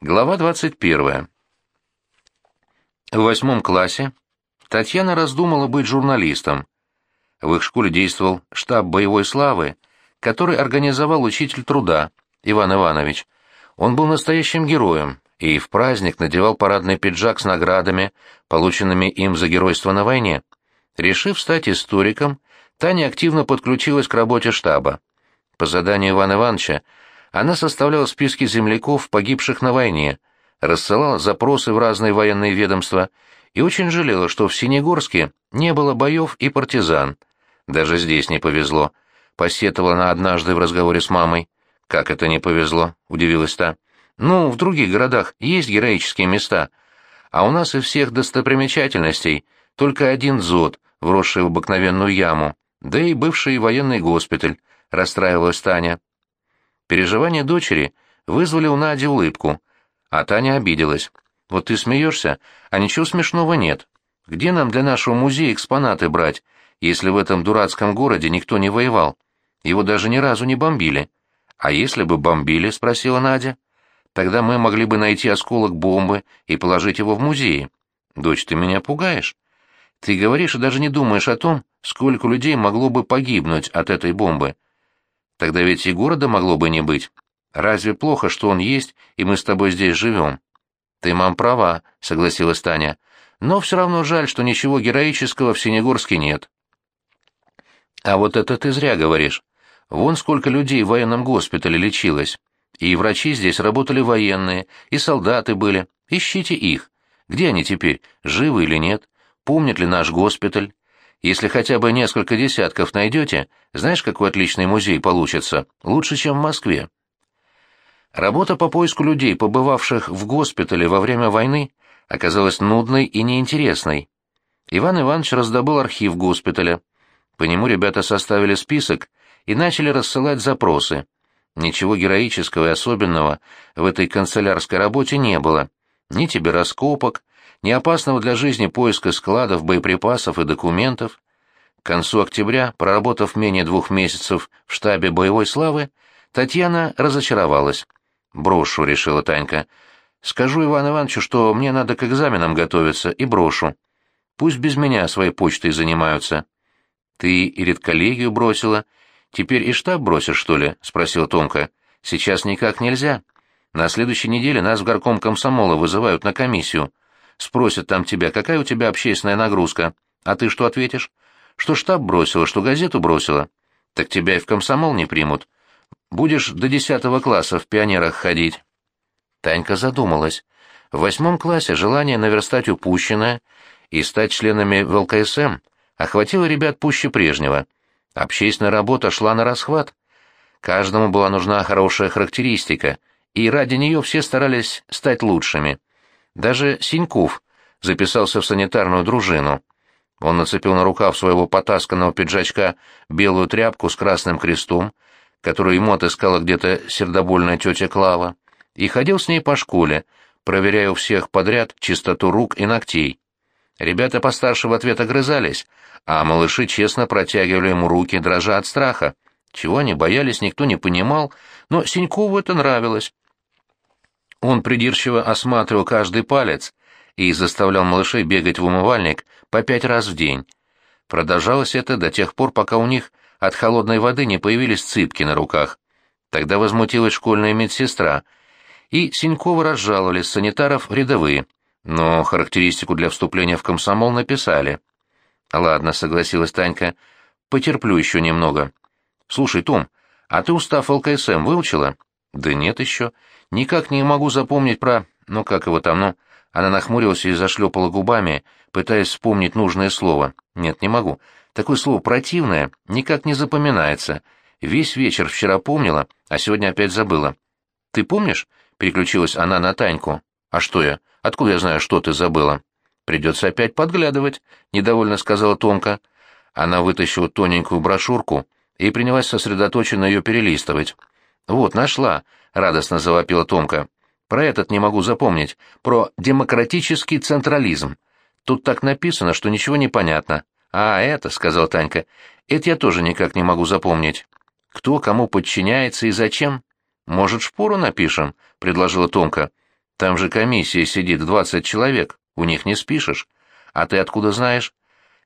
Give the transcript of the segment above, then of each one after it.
Глава 21. В восьмом классе Татьяна раздумала быть журналистом. В их школе действовал штаб боевой славы, который организовал учитель труда Иван Иванович. Он был настоящим героем и в праздник надевал парадный пиджак с наградами, полученными им за геройство на войне. Решив стать историком, Таня активно подключилась к работе штаба. По заданию Ивана Ивановича она составляла списки земляков, погибших на войне, рассылала запросы в разные военные ведомства и очень жалела, что в Синегорске не было боев и партизан. Даже здесь не повезло. Посетовала она однажды в разговоре с мамой. «Как это не повезло?» — удивилась та. «Ну, в других городах есть героические места, а у нас из всех достопримечательностей только один зод, вросший в обыкновенную яму, да и бывший военный госпиталь», — расстраивалась Таня. Переживания дочери вызвали у Нади улыбку, а Таня обиделась. «Вот ты смеешься, а ничего смешного нет. Где нам для нашего музея экспонаты брать, если в этом дурацком городе никто не воевал? Его даже ни разу не бомбили». «А если бы бомбили?» — спросила Надя. «Тогда мы могли бы найти осколок бомбы и положить его в музее. Дочь, ты меня пугаешь. Ты говоришь и даже не думаешь о том, сколько людей могло бы погибнуть от этой бомбы. Тогда ведь и города могло бы не быть. Разве плохо, что он есть, и мы с тобой здесь живем? Ты, мам, права, согласилась Таня. Но все равно жаль, что ничего героического в Синегорске нет. А вот это ты зря говоришь. Вон сколько людей в военном госпитале лечилось. И врачи здесь работали военные, и солдаты были. Ищите их. Где они теперь, живы или нет? Помнят ли наш госпиталь? Если хотя бы несколько десятков найдете, знаешь, какой отличный музей получится? Лучше, чем в Москве. Работа по поиску людей, побывавших в госпитале во время войны, оказалась нудной и неинтересной. Иван Иванович раздобыл архив госпиталя. По нему ребята составили список и начали рассылать запросы. Ничего героического и особенного в этой канцелярской работе не было. Ни тебе раскопок, ни опасного для жизни поиска складов, боеприпасов и документов. К концу октября, проработав менее двух месяцев в штабе боевой славы, Татьяна разочаровалась. «Брошу», — решила Танька. «Скажу Ивану Ивановичу, что мне надо к экзаменам готовиться, и брошу. Пусть без меня своей почтой занимаются». «Ты и редколлегию бросила. Теперь и штаб бросишь, что ли?» — спросила Томка. «Сейчас никак нельзя. На следующей неделе нас в горком комсомола вызывают на комиссию. Спросят там тебя, какая у тебя общественная нагрузка. А ты что ответишь? Что штаб бросила, что газету бросила. Так тебя и в комсомол не примут. Будешь до десятого класса в пионерах ходить. Танька задумалась. В восьмом классе желание наверстать упущенное и стать членами в ЛКСМ охватило ребят пуще прежнего. Общественная работа шла на расхват. Каждому была нужна хорошая характеристика, и ради нее все старались стать лучшими. Даже Синьков записался в санитарную дружину. Он нацепил на рукав своего потасканного пиджачка белую тряпку с красным крестом, которую ему отыскала где-то сердобольная тетя Клава, и ходил с ней по школе, проверяя у всех подряд чистоту рук и ногтей. Ребята постарше в ответ огрызались, а малыши честно протягивали ему руки, дрожа от страха. Чего они боялись, никто не понимал, но Синькову это нравилось. Он придирчиво осматривал каждый палец и заставлял малышей бегать в умывальник по пять раз в день. Продолжалось это до тех пор, пока у них от холодной воды не появились цыпки на руках. Тогда возмутилась школьная медсестра, и Синькова разжаловали санитаров рядовые, но характеристику для вступления в комсомол написали. «Ладно», — согласилась Танька, — «потерплю еще немного». «Слушай, Том, а ты устав ЛКСМ выучила?» «Да нет еще. Никак не могу запомнить про... Ну, как его там, ну...» Она нахмурилась и зашлепала губами, пытаясь вспомнить нужное слово. «Нет, не могу. Такое слово противное никак не запоминается. Весь вечер вчера помнила, а сегодня опять забыла». «Ты помнишь?» — переключилась она на Таньку. «А что я? Откуда я знаю, что ты забыла?» «Придется опять подглядывать», — недовольно сказала Томка. Она вытащила тоненькую брошюрку и принялась сосредоточенно ее перелистывать. «Вот, нашла», — радостно завопила Томка. «Про этот не могу запомнить. Про демократический централизм. Тут так написано, что ничего не понятно». «А, это», — сказала Танька, — «это я тоже никак не могу запомнить. Кто кому подчиняется и зачем?» «Может, шпору напишем?» — предложила Томка. Там же комиссия сидит двадцать человек, у них не спишешь. А ты откуда знаешь?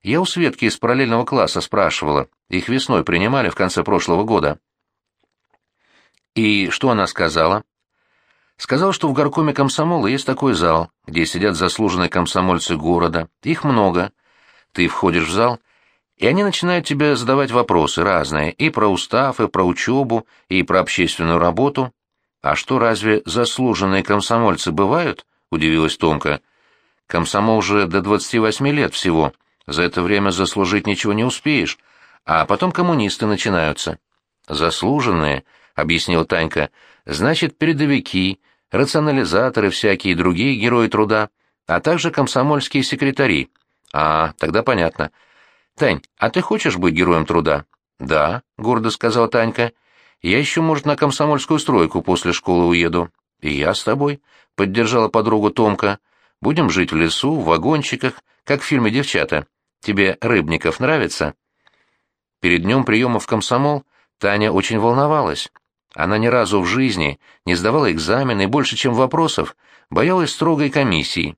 Я у Светки из параллельного класса спрашивала. Их весной принимали в конце прошлого года. И что она сказала? Сказал, что в горкоме комсомола есть такой зал, где сидят заслуженные комсомольцы города. Их много. Ты входишь в зал, и они начинают тебе задавать вопросы разные, и про устав, и про учебу, и про общественную работу. А что, разве заслуженные комсомольцы бывают? Удивилась Томка. Комсомол уже до 28 лет всего. За это время заслужить ничего не успеешь. А потом коммунисты начинаются. Заслуженные, объяснил Танька, значит, передовики, рационализаторы всякие другие герои труда, а также комсомольские секретари. А, тогда понятно. Тань, а ты хочешь быть героем труда? Да, гордо сказал Танька. Я еще, может, на комсомольскую стройку после школы уеду. И я с тобой, поддержала подругу Томка. Будем жить в лесу, в вагончиках, как в фильме «Девчата». Тебе Рыбников нравится? Перед днем приема в комсомол Таня очень волновалась. Она ни разу в жизни не сдавала экзамены и больше, чем вопросов, боялась строгой комиссии.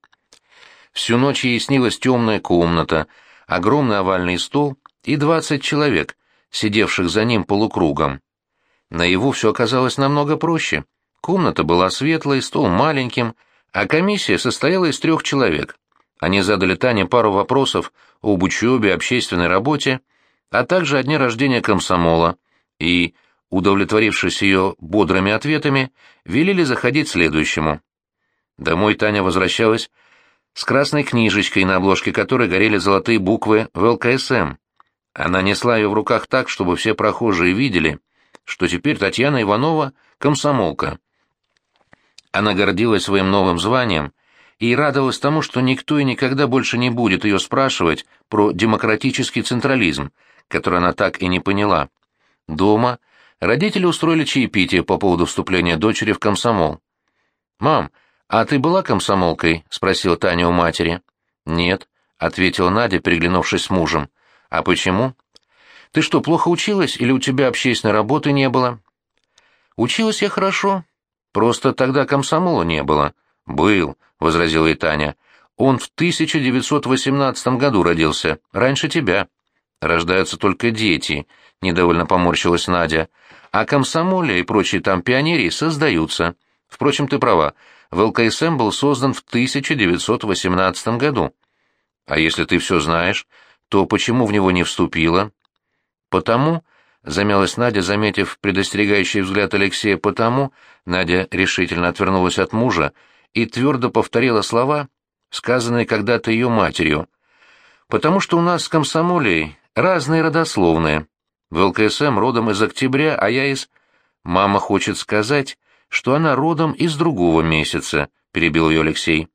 Всю ночь ей снилась темная комната, огромный овальный стол и двадцать человек, сидевших за ним полукругом. Наяву все оказалось намного проще. Комната была светлой, стол маленьким, а комиссия состояла из трех человек. Они задали Тане пару вопросов об учебе, общественной работе, а также о дне рождения комсомола, и удовлетворившись ее бодрыми ответами, велели заходить следующему. Домой Таня возвращалась с красной книжечкой, на обложке которой горели золотые буквы в ЛКСМ. Она несла ее в руках так, чтобы все прохожие видели, что теперь Татьяна Иванова — комсомолка. Она гордилась своим новым званием и радовалась тому, что никто и никогда больше не будет ее спрашивать про демократический централизм, который она так и не поняла. Дома — Родители устроили чаепитие по поводу вступления дочери в комсомол. «Мам, а ты была комсомолкой?» — спросила Таня у матери. «Нет», — ответила Надя, переглянувшись с мужем. «А почему?» «Ты что, плохо училась или у тебя общественной работы не было?» «Училась я хорошо. Просто тогда комсомола не было». «Был», — возразила и Таня. «Он в 1918 году родился, раньше тебя». «Рождаются только дети», — недовольно поморщилась Надя а комсомоле и прочие там пионерии создаются. Впрочем, ты права, в ЛКСМ был создан в 1918 году. А если ты все знаешь, то почему в него не вступила? Потому, замялась Надя, заметив предостерегающий взгляд Алексея, потому, Надя решительно отвернулась от мужа и твердо повторила слова, сказанные когда-то ее матерью. Потому что у нас с комсомолей разные родословные. В ЛКСМ родом из октября, а я из... Мама хочет сказать, что она родом из другого месяца, перебил ее Алексей.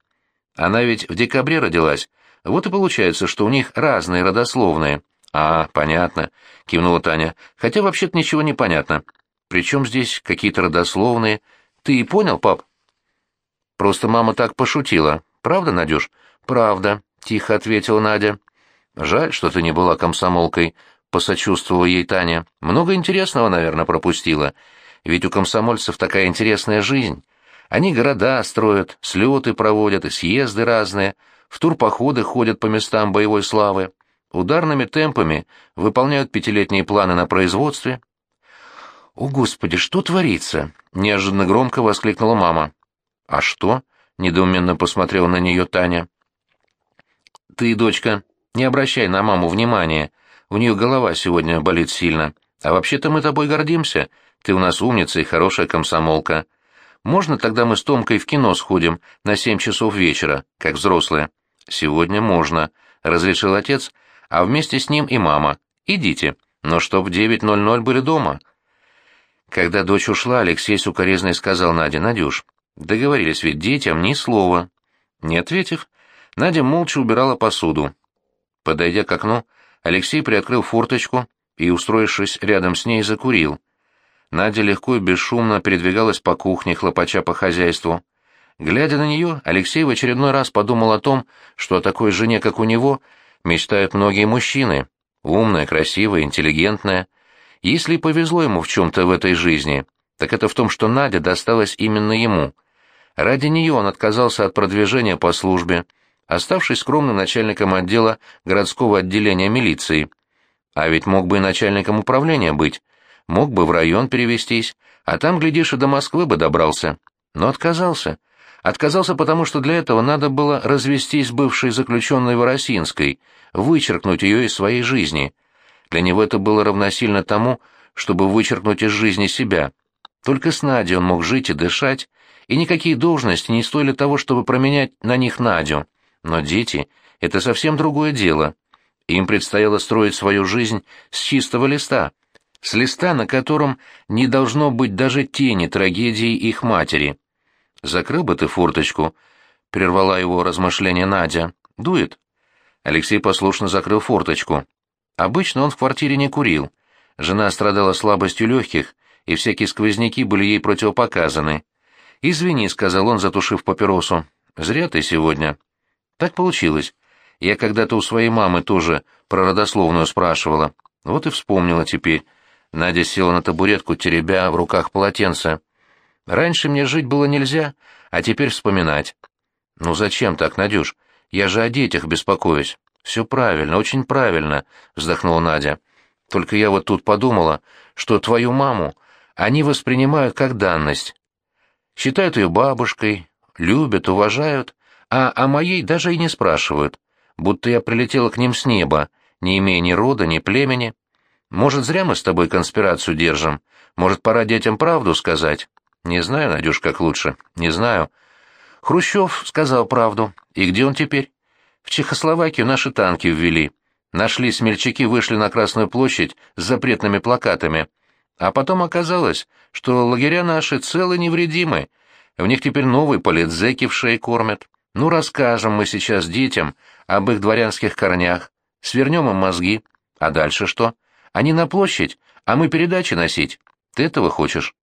Она ведь в декабре родилась. Вот и получается, что у них разные родословные. А, понятно, кивнула Таня. Хотя вообще-то ничего не понятно. Причем здесь какие-то родословные? Ты понял, пап? Просто мама так пошутила. Правда, Надюш? Правда, тихо ответила Надя. Жаль, что ты не была комсомолкой, — посочувствовала ей Таня. «Много интересного, наверное, пропустила. Ведь у комсомольцев такая интересная жизнь. Они города строят, слеты проводят и съезды разные, в турпоходы ходят по местам боевой славы, ударными темпами выполняют пятилетние планы на производстве». «О, Господи, что творится?» — неожиданно громко воскликнула мама. «А что?» — недоуменно посмотрела на нее Таня. «Ты, дочка, не обращай на маму внимания», у нее голова сегодня болит сильно. А вообще-то мы тобой гордимся. Ты у нас умница и хорошая комсомолка. Можно тогда мы с Томкой в кино сходим на семь часов вечера, как взрослые? Сегодня можно, — разрешил отец, а вместе с ним и мама. Идите, но чтоб в девять ноль ноль были дома. Когда дочь ушла, Алексей сукорезный сказал Наде, «Надюш, договорились ведь детям ни слова». Не ответив, Надя молча убирала посуду. Подойдя к окну, Алексей приоткрыл форточку и, устроившись рядом с ней, закурил. Надя легко и бесшумно передвигалась по кухне, хлопача по хозяйству. Глядя на нее, Алексей в очередной раз подумал о том, что о такой жене, как у него, мечтают многие мужчины. Умная, красивая, интеллигентная. Если и повезло ему в чем-то в этой жизни, так это в том, что Надя досталась именно ему. Ради нее он отказался от продвижения по службе, оставшись скромным начальником отдела городского отделения милиции. А ведь мог бы и начальником управления быть, мог бы в район перевестись, а там, глядишь, и до Москвы бы добрался. Но отказался. Отказался потому, что для этого надо было развестись с бывшей заключенной Воросинской, вычеркнуть ее из своей жизни. Для него это было равносильно тому, чтобы вычеркнуть из жизни себя. Только с Надей он мог жить и дышать, и никакие должности не стоили того, чтобы променять на них Надю. Но дети — это совсем другое дело. Им предстояло строить свою жизнь с чистого листа, с листа, на котором не должно быть даже тени трагедии их матери. «Закрыл бы ты форточку», — прервала его размышление Надя. «Дует?» Алексей послушно закрыл форточку. Обычно он в квартире не курил. Жена страдала слабостью легких, и всякие сквозняки были ей противопоказаны. «Извини», — сказал он, затушив папиросу. «Зря ты сегодня». «Так получилось. Я когда-то у своей мамы тоже про родословную спрашивала. Вот и вспомнила теперь». Надя села на табуретку, теребя в руках полотенце. «Раньше мне жить было нельзя, а теперь вспоминать». «Ну зачем так, Надюш? Я же о детях беспокоюсь». «Все правильно, очень правильно», — вздохнула Надя. «Только я вот тут подумала, что твою маму они воспринимают как данность. Считают ее бабушкой, любят, уважают, а о моей даже и не спрашивают, будто я прилетела к ним с неба, не имея ни рода, ни племени. Может, зря мы с тобой конспирацию держим? Может, пора детям правду сказать? Не знаю, Надюш, как лучше. Не знаю. Хрущев сказал правду. И где он теперь? В Чехословакию наши танки ввели. Нашли смельчаки, вышли на Красную площадь с запретными плакатами. А потом оказалось, что лагеря наши целы невредимы. В них теперь новые политзеки в шее кормят. Ну, расскажем мы сейчас детям об их дворянских корнях, свернем им мозги. А дальше что? Они на площадь, а мы передачи носить. Ты этого хочешь?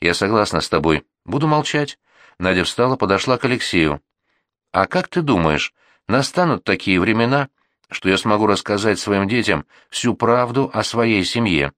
Я согласна с тобой. Буду молчать. Надя встала, подошла к Алексею. А как ты думаешь, настанут такие времена, что я смогу рассказать своим детям всю правду о своей семье?